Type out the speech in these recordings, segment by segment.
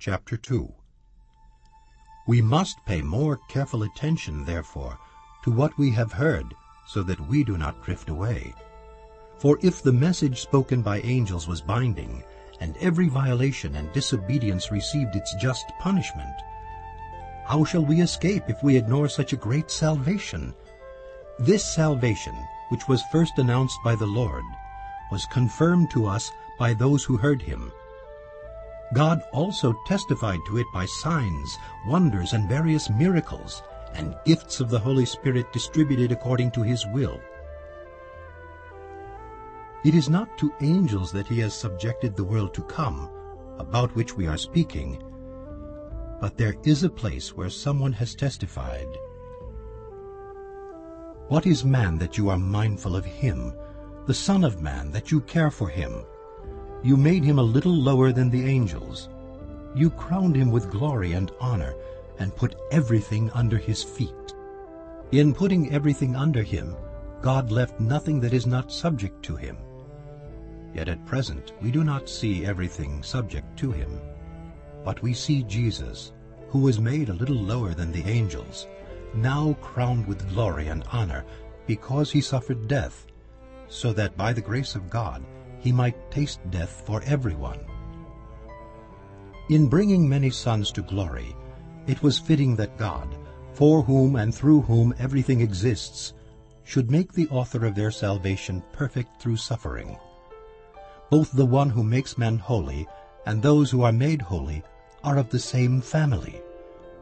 chapter 2. We must pay more careful attention, therefore, to what we have heard, so that we do not drift away. For if the message spoken by angels was binding, and every violation and disobedience received its just punishment, how shall we escape if we ignore such a great salvation? This salvation, which was first announced by the Lord, was confirmed to us by those who heard him. God also testified to it by signs, wonders, and various miracles, and gifts of the Holy Spirit distributed according to his will. It is not to angels that he has subjected the world to come, about which we are speaking, but there is a place where someone has testified. What is man that you are mindful of him, the Son of Man that you care for him? You made him a little lower than the angels. You crowned him with glory and honor, and put everything under his feet. In putting everything under him, God left nothing that is not subject to him. Yet at present we do not see everything subject to him. But we see Jesus, who was made a little lower than the angels, now crowned with glory and honor, because he suffered death, so that by the grace of God he might taste death for everyone. In bringing many sons to glory, it was fitting that God, for whom and through whom everything exists, should make the author of their salvation perfect through suffering. Both the one who makes men holy and those who are made holy are of the same family.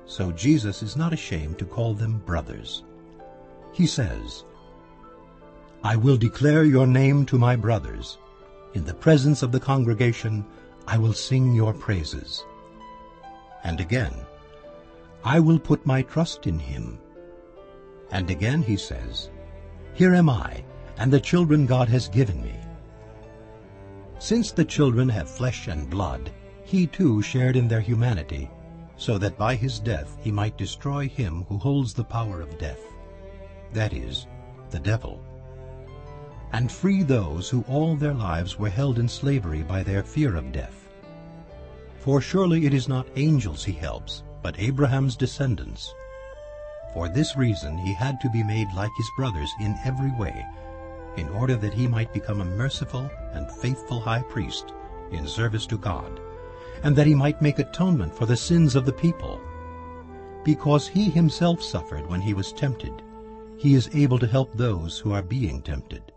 So Jesus is not ashamed to call them brothers. He says, I will declare your name to my brothers. In the presence of the congregation I will sing your praises. And again, I will put my trust in him. And again he says, Here am I, and the children God has given me. Since the children have flesh and blood, he too shared in their humanity, so that by his death he might destroy him who holds the power of death, that is, the devil, and free those who all their lives were held in slavery by their fear of death. For surely it is not angels he helps, but Abraham's descendants. For this reason he had to be made like his brothers in every way, in order that he might become a merciful and faithful high priest in service to God, and that he might make atonement for the sins of the people. Because he himself suffered when he was tempted, he is able to help those who are being tempted.